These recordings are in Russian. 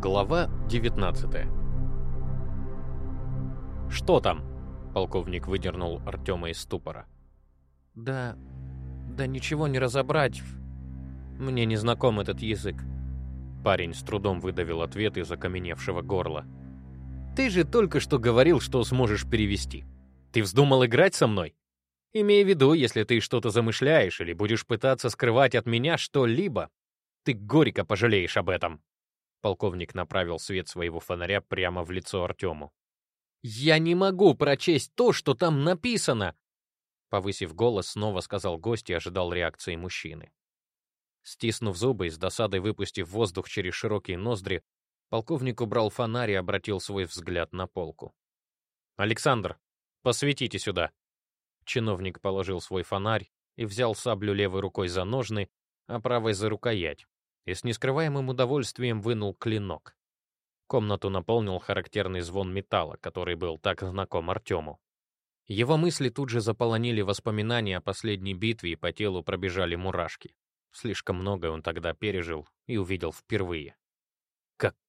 Глава 19 «Что там?» — полковник выдернул Артема из ступора. «Да... да ничего не разобрать. Мне не знаком этот язык». Парень с трудом выдавил ответ из окаменевшего горла. «Ты же только что говорил, что сможешь перевести. Ты вздумал играть со мной? Имей в виду, если ты что-то замышляешь или будешь пытаться скрывать от меня что-либо, ты горько пожалеешь об этом». Полковник направил свет своего фонаря прямо в лицо Артему. «Я не могу прочесть то, что там написано!» Повысив голос, снова сказал гость и ожидал реакции мужчины. Стиснув зубы и с досадой выпустив воздух через широкие ноздри, полковник убрал фонарь и обратил свой взгляд на полку. «Александр, посветите сюда!» Чиновник положил свой фонарь и взял саблю левой рукой за ножны, а правой за рукоять, и с нескрываемым удовольствием вынул клинок. Комнату наполнил характерный звон металла, который был так знаком Артему. Его мысли тут же заполонили воспоминания о последней битве, и по телу пробежали мурашки. Слишком многое он тогда пережил и увидел впервые.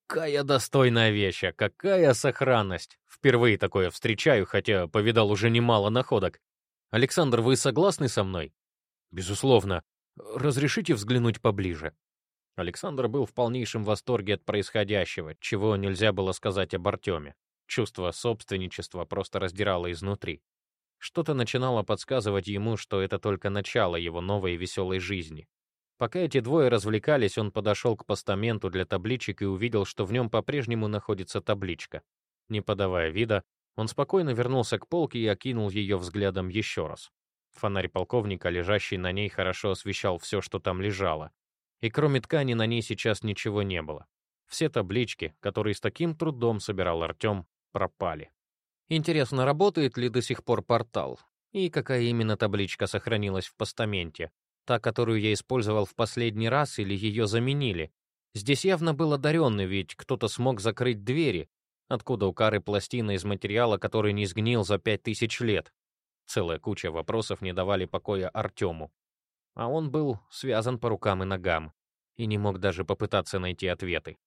Какая достойная вещь, а какая сохранность! Впервые такое встречаю, хотя повидал уже немало находок. Александр, вы согласны со мной? Безусловно. Разрешите взглянуть поближе? Александр был в полнейшем восторге от происходящего, чего нельзя было сказать об Артеме. Чувство собственничества просто раздирало изнутри. Что-то начинало подсказывать ему, что это только начало его новой веселой жизни. Пока эти двое развлекались, он подошел к постаменту для табличек и увидел, что в нем по-прежнему находится табличка. Не подавая вида, он спокойно вернулся к полке и окинул ее взглядом еще раз. Фонарь полковника, лежащий на ней, хорошо освещал все, что там лежало, и кроме ткани на ней сейчас ничего не было. Все таблички, которые с таким трудом собирал Артем, пропали. Интересно, работает ли до сих пор портал? И какая именно табличка сохранилась в постаменте? Та, которую я использовал в последний раз, или ее заменили? Здесь явно был одаренный, ведь кто-то смог закрыть двери. Откуда у Кары пластина из материала, который не сгнил за пять тысяч лет? Целая куча вопросов не давали покоя Артему а он был связан по рукам и ногам и не мог даже попытаться найти ответы.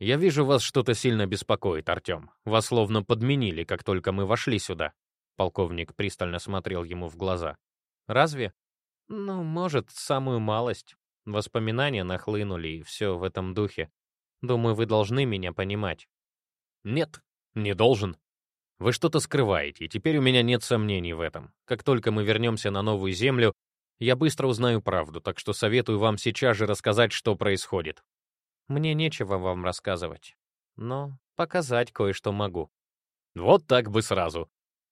«Я вижу, вас что-то сильно беспокоит, Артем. Вас словно подменили, как только мы вошли сюда». Полковник пристально смотрел ему в глаза. «Разве? Ну, может, самую малость. Воспоминания нахлынули, и все в этом духе. Думаю, вы должны меня понимать». «Нет, не должен. Вы что-то скрываете, и теперь у меня нет сомнений в этом. Как только мы вернемся на новую землю, я быстро узнаю правду, так что советую вам сейчас же рассказать, что происходит. Мне нечего вам рассказывать, но показать кое-что могу. Вот так бы сразу.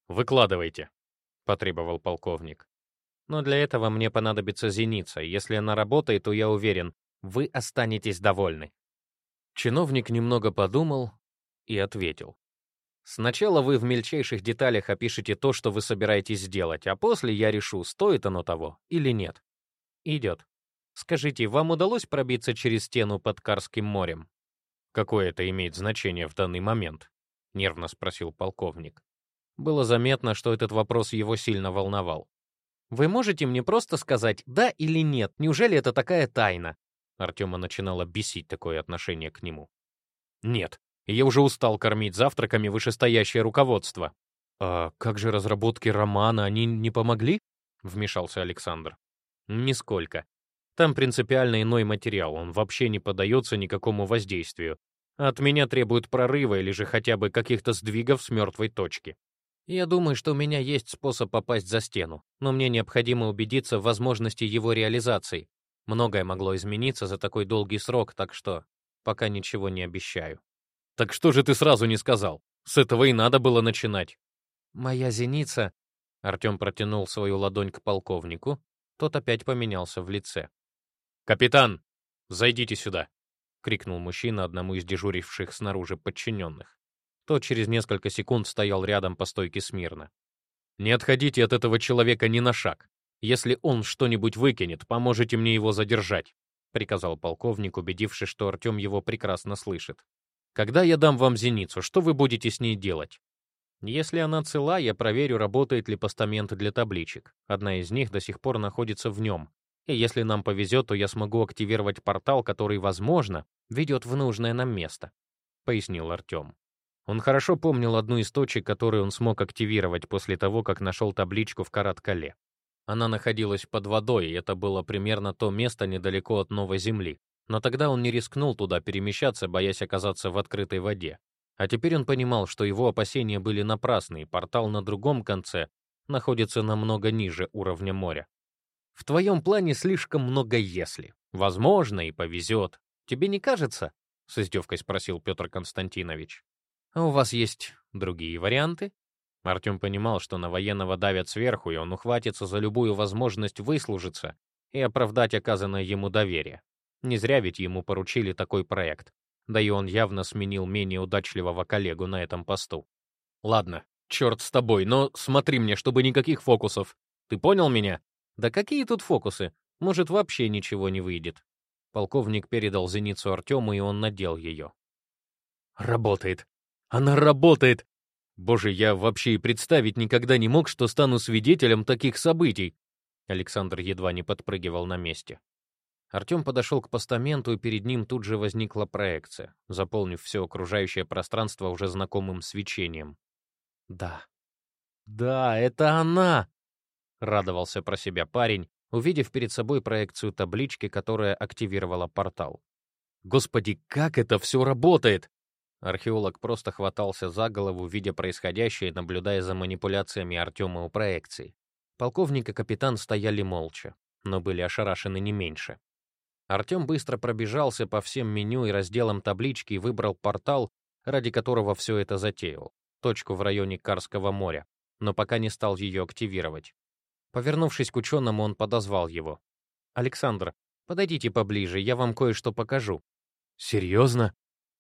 Выкладывайте, потребовал полковник. Но для этого мне понадобится зеница. Если она работает, то я уверен, вы останетесь довольны. Чиновник немного подумал и ответил. Сначала вы в мельчайших деталях опишете то, что вы собираетесь сделать, а после я решу, стоит оно того или нет. Идет. Скажите, вам удалось пробиться через стену под Карским морем? Какое это имеет значение в данный момент? Нервно спросил полковник. Было заметно, что этот вопрос его сильно волновал. Вы можете мне просто сказать «да» или «нет»? Неужели это такая тайна? Артема начинало бесить такое отношение к нему. «Нет, я уже устал кормить завтраками вышестоящее руководство. «А как же разработки романа, они не помогли?» — вмешался Александр. «Нисколько. Там принципиально иной материал, он вообще не поддается никакому воздействию. От меня требуют прорыва или же хотя бы каких-то сдвигов с мертвой точки. Я думаю, что у меня есть способ попасть за стену, но мне необходимо убедиться в возможности его реализации. Многое могло измениться за такой долгий срок, так что пока ничего не обещаю. Так что же ты сразу не сказал? С этого и надо было начинать. Моя зеница... Артем протянул свою ладонь к полковнику. Тот опять поменялся в лице. «Капитан, зайдите сюда!» — крикнул мужчина одному из дежуривших снаружи подчиненных. Тот через несколько секунд стоял рядом по стойке смирно. «Не отходите от этого человека ни на шаг. Если он что-нибудь выкинет, поможете мне его задержать», — приказал полковник, убедившись, что Артем его прекрасно слышит. Когда я дам вам зеницу, что вы будете с ней делать? Если она цела, я проверю, работает ли постамент для табличек. Одна из них до сих пор находится в нем. И если нам повезет, то я смогу активировать портал, который, возможно, ведет в нужное нам место. — пояснил Артем. Он хорошо помнил одну из точек, которую он смог активировать после того, как нашел табличку в Карат-Кале. Она находилась под водой, и это было примерно то место недалеко от Новой Земли. Но тогда он не рискнул туда перемещаться, боясь оказаться в открытой воде. А теперь он понимал, что его опасения были напрасны, и портал на другом конце находится намного ниже уровня моря. В твоем плане слишком много «если». Возможно, и повезет. Тебе не кажется? С издевкой спросил Петр Константинович. А у вас есть другие варианты? Артем понимал, что на военного давят сверху, и он ухватится за любую возможность выслужиться и оправдать оказанное ему доверие. Не зря ведь ему поручили такой проект. Да и он явно сменил менее удачливого коллегу на этом посту. Ладно, черт с тобой, но смотри мне, чтобы никаких фокусов. Ты понял меня? Да какие тут фокусы? Может, вообще ничего не выйдет. Полковник передал зеницу Артему, и он надел ее. Работает. Она работает. Боже, я вообще и представить никогда не мог, что стану свидетелем таких событий. Александр едва не подпрыгивал на месте. Артем подошел к постаменту, и перед ним тут же возникла проекция, заполнив все окружающее пространство уже знакомым свечением. «Да, да, это она!» — радовался про себя парень, увидев перед собой проекцию таблички, которая активировала портал. «Господи, как это все работает!» Археолог просто хватался за голову, видя происходящее наблюдая за манипуляциями Артема у проекции. Полковник и капитан стояли молча, но были ошарашены не меньше. Артем быстро пробежался по всем меню и разделам таблички и выбрал портал, ради которого все это затеял, точку в районе Карского моря, но пока не стал ее активировать. Повернувшись к ученому, он подозвал его. «Александр, подойдите поближе, я вам кое-что покажу». «Серьезно?»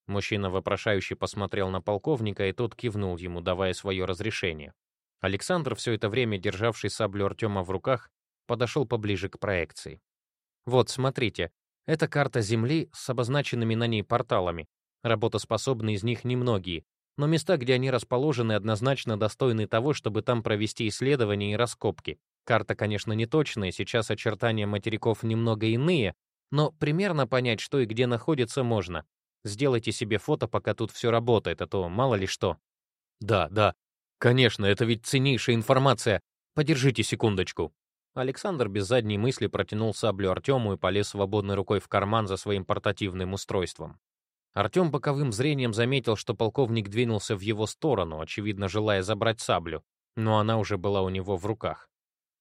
Мужчина вопрошающе посмотрел на полковника, и тот кивнул ему, давая свое разрешение. Александр, все это время державший саблю Артема в руках, подошел поближе к проекции. «Вот, смотрите, это карта Земли с обозначенными на ней порталами. Работоспособны из них немногие, но места, где они расположены, однозначно достойны того, чтобы там провести исследования и раскопки. Карта, конечно, не точная, сейчас очертания материков немного иные, но примерно понять, что и где находится, можно. Сделайте себе фото, пока тут все работает, а то мало ли что. Да, да, конечно, это ведь ценнейшая информация. Подержите секундочку. Александр без задней мысли протянул саблю Артему и полез свободной рукой в карман за своим портативным устройством. Артем боковым зрением заметил, что полковник двинулся в его сторону, очевидно, желая забрать саблю, но она уже была у него в руках.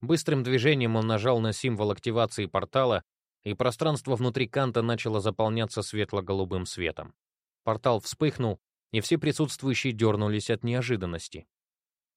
Быстрым движением он нажал на символ активации портала, и пространство внутри канта начало заполняться светло-голубым светом. Портал вспыхнул, и все присутствующие дернулись от неожиданности.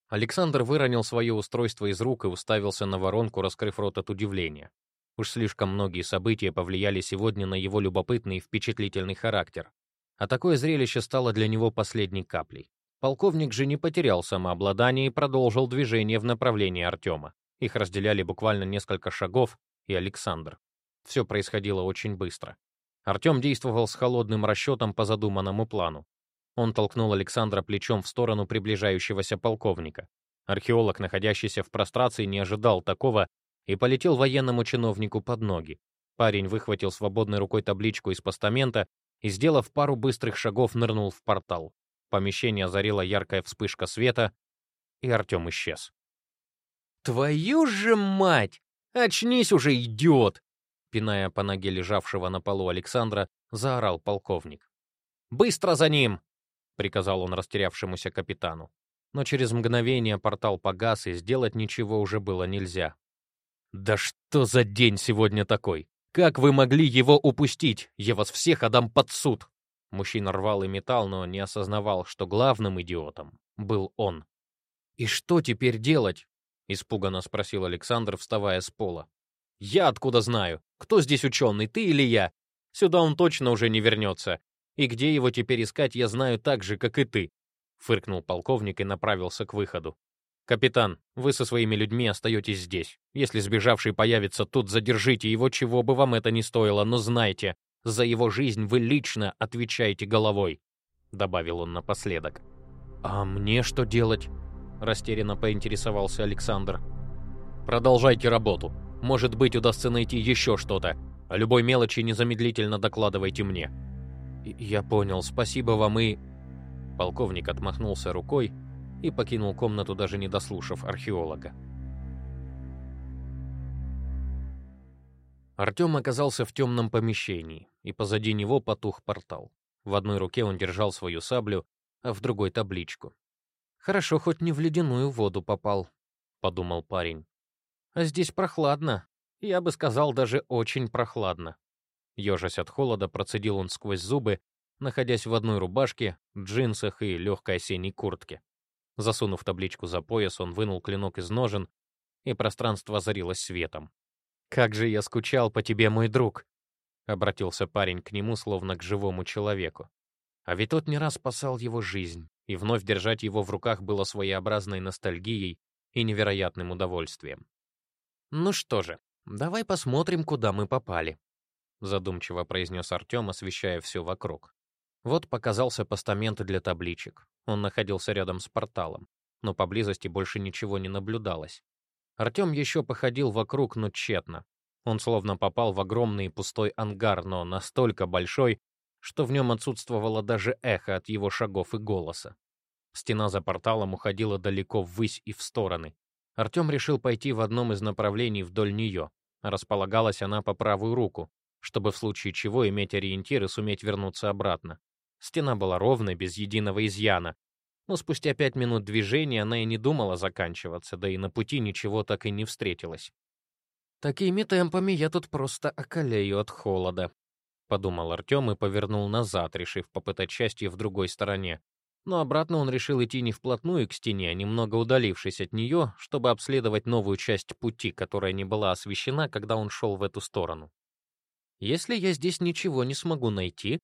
Александр выронил свое устройство из рук и уставился на воронку, раскрыв рот от удивления. Уж слишком многие события повлияли сегодня на его любопытный и впечатлительный характер. А такое зрелище стало для него последней каплей. Полковник же не потерял самообладание и продолжил движение в направлении Артема. Их разделяли буквально несколько шагов, и Александр. Все происходило очень быстро. Артем действовал с холодным расчетом по задуманному плану. Он толкнул Александра плечом в сторону приближающегося полковника. Археолог, находящийся в прострации, не ожидал такого и полетел военному чиновнику под ноги. Парень выхватил свободной рукой табличку из постамента и, сделав пару быстрых шагов, нырнул в портал. Помещение озарила яркая вспышка света, и Артем исчез. «Твою же мать! Очнись уже, идиот!» Пиная по ноге лежавшего на полу Александра, заорал полковник. «Быстро за ним!» — приказал он растерявшемуся капитану. Но через мгновение портал погас, и сделать ничего уже было нельзя. «Да что за день сегодня такой? Как вы могли его упустить? Я вас всех отдам под суд!» Мужчина рвал и металл, но не осознавал, что главным идиотом был он. «И что теперь делать?» — испуганно спросил Александр, вставая с пола. «Я откуда знаю? Кто здесь ученый, ты или я? Сюда он точно уже не вернется. И где его теперь искать, я знаю так же, как и ты», — фыркнул полковник и направился к выходу. «Капитан, вы со своими людьми остаетесь здесь. Если сбежавший появится тут, задержите его, чего бы вам это ни стоило, но знайте, за его жизнь вы лично отвечаете головой», — добавил он напоследок. «А мне что делать?» — растерянно поинтересовался Александр. «Продолжайте работу. Может быть, удастся найти еще что-то. О любой мелочи незамедлительно докладывайте мне», «Я понял, спасибо вам и...» Полковник отмахнулся рукой и покинул комнату, даже не дослушав археолога. Артем оказался в темном помещении, и позади него потух портал. В одной руке он держал свою саблю, а в другой — табличку. «Хорошо, хоть не в ледяную воду попал», — подумал парень. «А здесь прохладно. Я бы сказал, даже очень прохладно». Ежась от холода, процедил он сквозь зубы, находясь в одной рубашке, джинсах и легкой осенней куртке. Засунув табличку за пояс, он вынул клинок из ножен, и пространство озарилось светом. «Как же я скучал по тебе, мой друг!» — обратился парень к нему, словно к живому человеку. А ведь тот не раз спасал его жизнь, и вновь держать его в руках было своеобразной ностальгией и невероятным удовольствием. «Ну что же, давай посмотрим, куда мы попали», задумчиво произнес Артем, освещая все вокруг. Вот показался постамент для табличек. Он находился рядом с порталом, но поблизости больше ничего не наблюдалось. Артем еще походил вокруг, но тщетно. Он словно попал в огромный пустой ангар, но настолько большой, что в нем отсутствовало даже эхо от его шагов и голоса. Стена за порталом уходила далеко ввысь и в стороны. Артем решил пойти в одном из направлений вдоль нее. Располагалась она по правую руку, чтобы в случае чего иметь ориентир и суметь вернуться обратно. Стена была ровной, без единого изъяна. Но спустя пять минут движения она и не думала заканчиваться, да и на пути ничего так и не встретилось. «Такими темпами я тут просто околею от холода», — подумал Артем и повернул назад, решив попытать счастье в другой стороне. Но обратно он решил идти не вплотную к стене, а немного удалившись от нее, чтобы обследовать новую часть пути, которая не была освещена, когда он шел в эту сторону. Если я здесь ничего не смогу найти,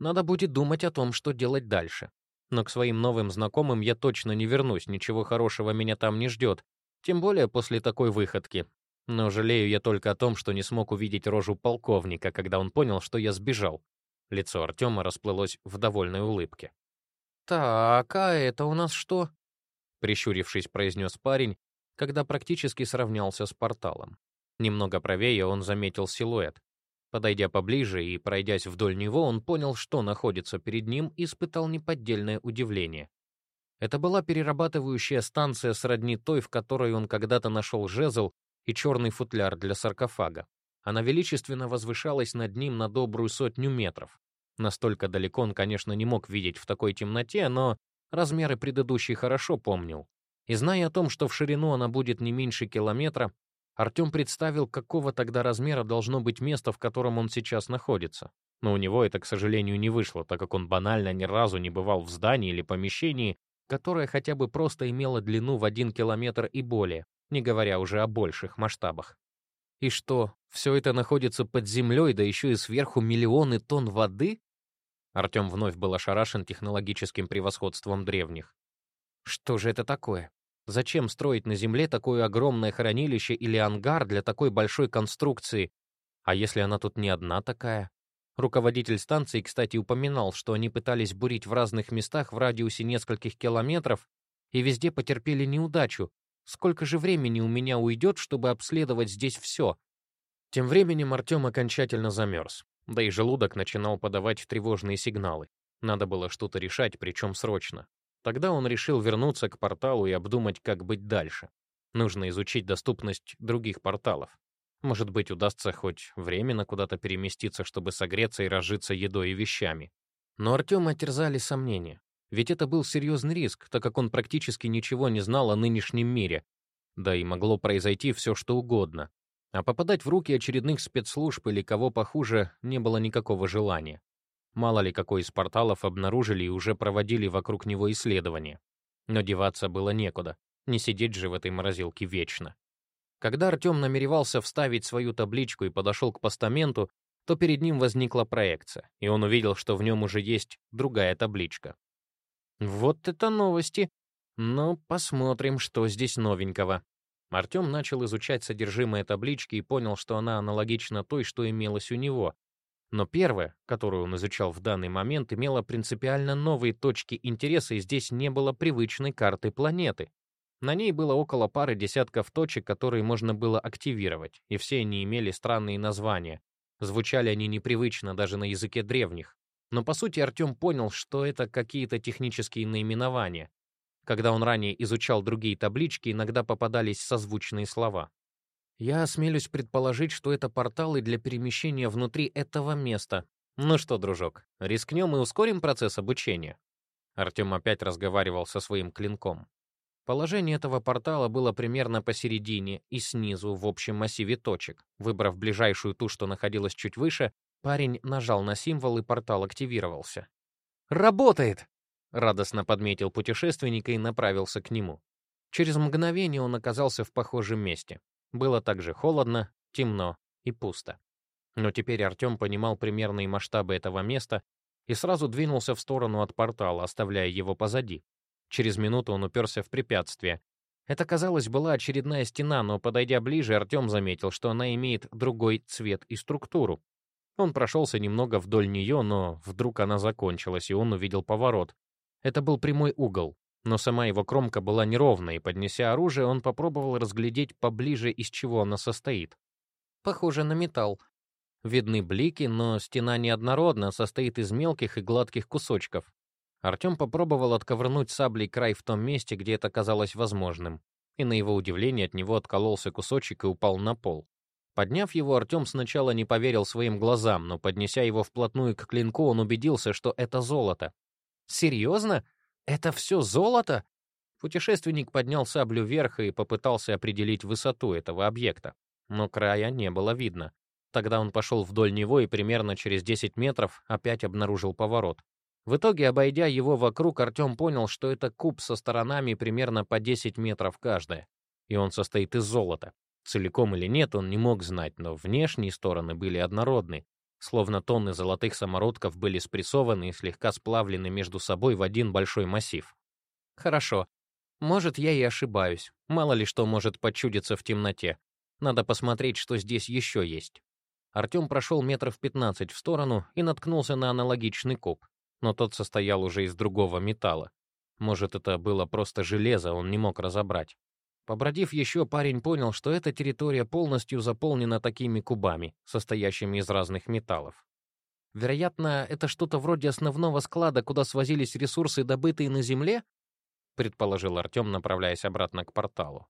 надо будет думать о том, что делать дальше. Но к своим новым знакомым я точно не вернусь, ничего хорошего меня там не ждет, тем более после такой выходки. Но жалею я только о том, что не смог увидеть рожу полковника, когда он понял, что я сбежал. Лицо Артема расплылось в довольной улыбке. «Так, а это у нас что?» Прищурившись, произнес парень, когда практически сравнялся с порталом. Немного правее он заметил силуэт. Подойдя поближе и пройдясь вдоль него, он понял, что находится перед ним, и испытал неподдельное удивление. Это была перерабатывающая станция сродни той, в которой он когда-то нашел жезл и черный футляр для саркофага. Она величественно возвышалась над ним на добрую сотню метров. Настолько далеко он, конечно, не мог видеть в такой темноте, но размеры предыдущей хорошо помнил. И зная о том, что в ширину она будет не меньше километра, Артем представил, какого тогда размера должно быть место, в котором он сейчас находится. Но у него это, к сожалению, не вышло, так как он банально ни разу не бывал в здании или помещении, которое хотя бы просто имело длину в один километр и более, не говоря уже о больших масштабах. И что, все это находится под землей, да еще и сверху миллионы тонн воды? Артем вновь был ошарашен технологическим превосходством древних. Что же это такое? Зачем строить на Земле такое огромное хранилище или ангар для такой большой конструкции? А если она тут не одна такая? Руководитель станции, кстати, упоминал, что они пытались бурить в разных местах в радиусе нескольких километров и везде потерпели неудачу. Сколько же времени у меня уйдет, чтобы обследовать здесь все? Тем временем Артем окончательно замерз, да и желудок начинал подавать тревожные сигналы. Надо было что-то решать, причем срочно. Тогда он решил вернуться к порталу и обдумать, как быть дальше. Нужно изучить доступность других порталов. Может быть, удастся хоть временно куда-то переместиться, чтобы согреться и разжиться едой и вещами. Но Артема терзали сомнения. Ведь это был серьезный риск, так как он практически ничего не знал о нынешнем мире. Да и могло произойти все, что угодно. А попадать в руки очередных спецслужб или кого похуже не было никакого желания. Мало ли какой из порталов обнаружили и уже проводили вокруг него исследования. Но деваться было некуда, не сидеть же в этой морозилке вечно. Когда Артем намеревался вставить свою табличку и подошел к постаменту, то перед ним возникла проекция, и он увидел, что в нем уже есть другая табличка. Вот это новости! Ну, посмотрим, что здесь новенького. Артем начал изучать содержимое таблички и понял, что она аналогична той, что имелась у него, но первая, которую он изучал в данный момент, имела принципиально новые точки интереса, и здесь не было привычной карты планеты. На ней было около пары десятков точек, которые можно было активировать, и все они имели странные названия. Звучали они непривычно даже на языке древних. Но по сути Артем понял, что это какие-то технические наименования. Когда он ранее изучал другие таблички, иногда попадались созвучные слова. Я осмелюсь предположить, что это порталы для перемещения внутри этого места. Ну что, дружок, рискнем и ускорим процесс обучения? Артем опять разговаривал со своим клинком. Положение этого портала было примерно посередине и снизу в общем массиве точек. Выбрав ближайшую ту, что находилась чуть выше, парень нажал на символ, и портал активировался. «Работает!» — радостно подметил путешественника и направился к нему. Через мгновение он оказался в похожем месте. Было также холодно, темно и пусто. Но теперь Артем понимал примерные масштабы этого места и сразу двинулся в сторону от портала, оставляя его позади. Через минуту он уперся в препятствие. Это, казалось, была очередная стена, но, подойдя ближе, Артем заметил, что она имеет другой цвет и структуру. Он прошелся немного вдоль нее, но вдруг она закончилась, и он увидел поворот. Это был прямой угол, но сама его кромка была неровной, и, поднеся оружие, он попробовал разглядеть поближе, из чего она состоит. Похоже на металл. Видны блики, но стена неоднородна, состоит из мелких и гладких кусочков. Артем попробовал отковырнуть саблей край в том месте, где это казалось возможным, и на его удивление от него откололся кусочек и упал на пол. Подняв его, Артем сначала не поверил своим глазам, но, поднеся его вплотную к клинку, он убедился, что это золото. «Серьезно? Это все золото?» Путешественник поднял саблю вверх и попытался определить высоту этого объекта, но края не было видно. Тогда он пошел вдоль него и примерно через 10 метров опять обнаружил поворот. В итоге, обойдя его вокруг, Артем понял, что это куб со сторонами примерно по 10 метров каждая, и он состоит из золота. Целиком или нет, он не мог знать, но внешние стороны были однородны, словно тонны золотых самородков были спрессованы и слегка сплавлены между собой в один большой массив. Хорошо. Может, я и ошибаюсь. Мало ли что может почудиться в темноте. Надо посмотреть, что здесь еще есть. Артем прошел метров 15 в сторону и наткнулся на аналогичный куб но тот состоял уже из другого металла. Может, это было просто железо, он не мог разобрать. Побродив еще, парень понял, что эта территория полностью заполнена такими кубами, состоящими из разных металлов. Вероятно, это что-то вроде основного склада, куда свозились ресурсы, добытые на Земле, предположил Артем, направляясь обратно к порталу.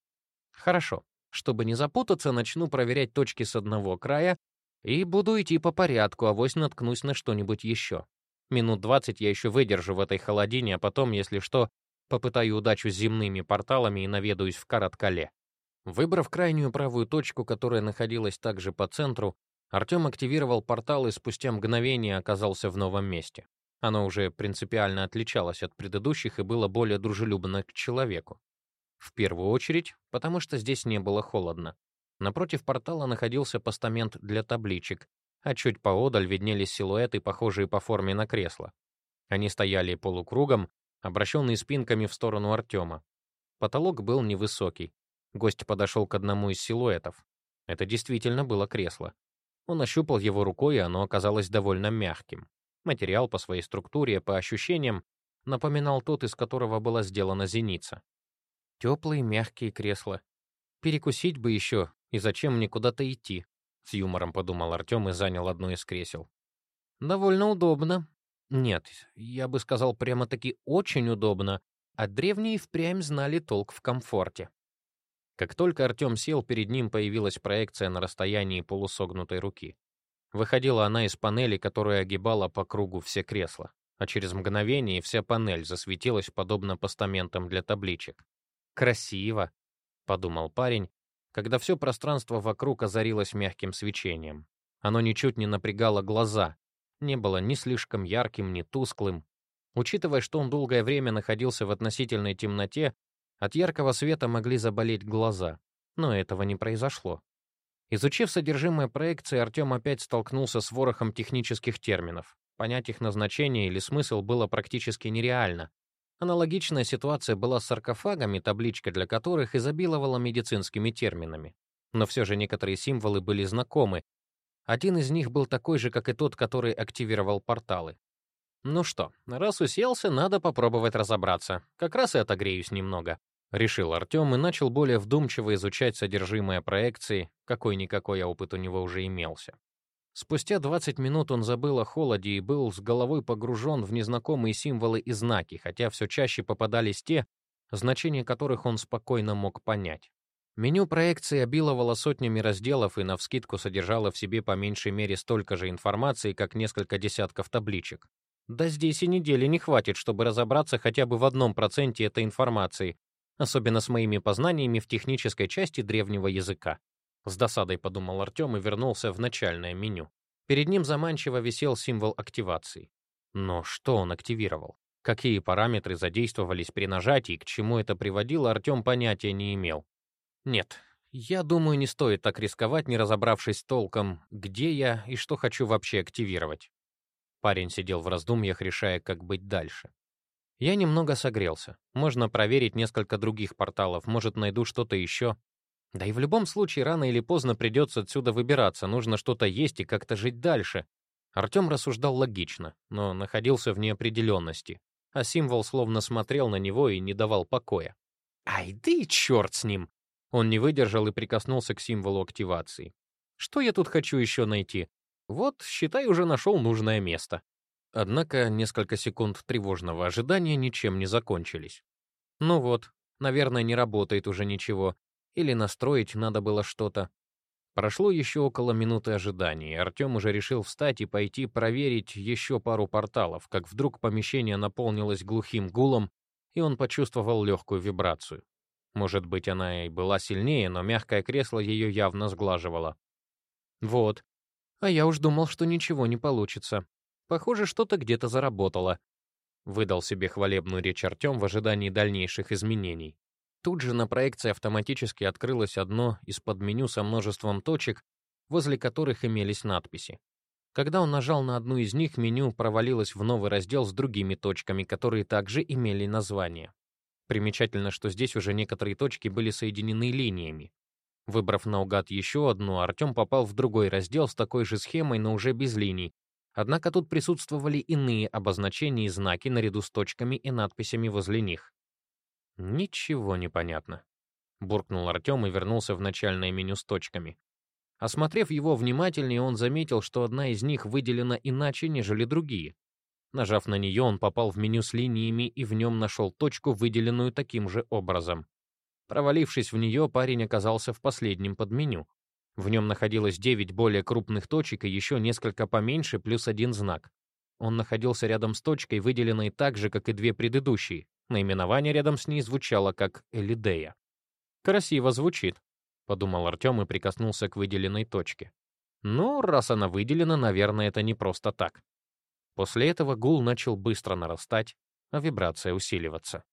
Хорошо. Чтобы не запутаться, начну проверять точки с одного края и буду идти по порядку, а вось наткнусь на что-нибудь еще. Минут двадцать я еще выдержу в этой холодине, а потом, если что, попытаю удачу земными порталами и наведаюсь в Караткале. Выбрав крайнюю правую точку, которая находилась также по центру, Артем активировал портал и спустя мгновение оказался в новом месте. Оно уже принципиально отличалось от предыдущих и было более дружелюбно к человеку. В первую очередь, потому что здесь не было холодно. Напротив портала находился постамент для табличек, а чуть поодаль виднелись силуэты, похожие по форме на кресло. Они стояли полукругом, обращенные спинками в сторону Артема. Потолок был невысокий. Гость подошел к одному из силуэтов. Это действительно было кресло. Он ощупал его рукой, и оно оказалось довольно мягким. Материал по своей структуре, по ощущениям, напоминал тот, из которого была сделана зеница. Теплые, мягкие кресла. Перекусить бы еще, и зачем мне куда-то идти? С юмором подумал Артем и занял одно из кресел. Довольно удобно. Нет, я бы сказал прямо-таки очень удобно, а древние впрямь знали толк в комфорте. Как только Артем сел, перед ним появилась проекция на расстоянии полусогнутой руки. Выходила она из панели, которая огибала по кругу все кресла, а через мгновение вся панель засветилась подобно постаментам для табличек. «Красиво», — подумал парень когда все пространство вокруг озарилось мягким свечением. Оно ничуть не напрягало глаза, не было ни слишком ярким, ни тусклым. Учитывая, что он долгое время находился в относительной темноте, от яркого света могли заболеть глаза, но этого не произошло. Изучив содержимое проекции, Артем опять столкнулся с ворохом технических терминов. Понять их назначение или смысл было практически нереально, Аналогичная ситуация была с саркофагами, табличка для которых изобиловала медицинскими терминами. Но все же некоторые символы были знакомы. Один из них был такой же, как и тот, который активировал порталы. Ну что, раз уселся, надо попробовать разобраться. Как раз и отогреюсь немного. Решил Артем и начал более вдумчиво изучать содержимое проекции, какой-никакой опыт у него уже имелся. Спустя 20 минут он забыл о холоде и был с головой погружен в незнакомые символы и знаки, хотя все чаще попадались те, значения которых он спокойно мог понять. Меню проекции обиловало сотнями разделов и навскидку содержало в себе по меньшей мере столько же информации, как несколько десятков табличек. Да здесь и недели не хватит, чтобы разобраться хотя бы в одном проценте этой информации, особенно с моими познаниями в технической части древнего языка. С досадой подумал Артем и вернулся в начальное меню. Перед ним заманчиво висел символ активации. Но что он активировал? Какие параметры задействовались при нажатии, к чему это приводило, Артем понятия не имел. Нет, я думаю, не стоит так рисковать, не разобравшись толком, где я и что хочу вообще активировать. Парень сидел в раздумьях, решая, как быть дальше. Я немного согрелся. Можно проверить несколько других порталов, может, найду что-то еще. Да и в любом случае, рано или поздно придется отсюда выбираться, нужно что-то есть и как-то жить дальше. Артем рассуждал логично, но находился в неопределенности, а символ словно смотрел на него и не давал покоя. «Ай, да и черт с ним!» Он не выдержал и прикоснулся к символу активации. Что я тут хочу еще найти? Вот, считай, уже нашел нужное место. Однако несколько секунд тревожного ожидания ничем не закончились. Ну вот, наверное, не работает уже ничего. Или настроить надо было что-то. Прошло еще около минуты ожидания, и Артем уже решил встать и пойти проверить еще пару порталов, как вдруг помещение наполнилось глухим гулом, и он почувствовал легкую вибрацию. Может быть, она и была сильнее, но мягкое кресло ее явно сглаживало. Вот. А я уж думал, что ничего не получится. Похоже, что-то где-то заработало. Выдал себе хвалебную речь Артем в ожидании дальнейших изменений. Тут же на проекции автоматически открылось одно из-под меню со множеством точек, возле которых имелись надписи. Когда он нажал на одну из них, меню провалилось в новый раздел с другими точками, которые также имели название. Примечательно, что здесь уже некоторые точки были соединены линиями. Выбрав наугад еще одну, Артем попал в другой раздел с такой же схемой, но уже без линий. Однако тут присутствовали иные обозначения и знаки наряду с точками и надписями возле них. «Ничего не понятно», — буркнул Артем и вернулся в начальное меню с точками. Осмотрев его внимательнее, он заметил, что одна из них выделена иначе, нежели другие. Нажав на нее, он попал в меню с линиями и в нем нашел точку, выделенную таким же образом. Провалившись в нее, парень оказался в последнем подменю. В нем находилось 9 более крупных точек и еще несколько поменьше, плюс один знак. Он находился рядом с точкой, выделенной так же, как и две предыдущие. Наименование рядом с ней звучало как Элидея. «Красиво звучит», — подумал Артем и прикоснулся к выделенной точке. «Ну, раз она выделена, наверное, это не просто так». После этого гул начал быстро нарастать, а вибрация усиливаться.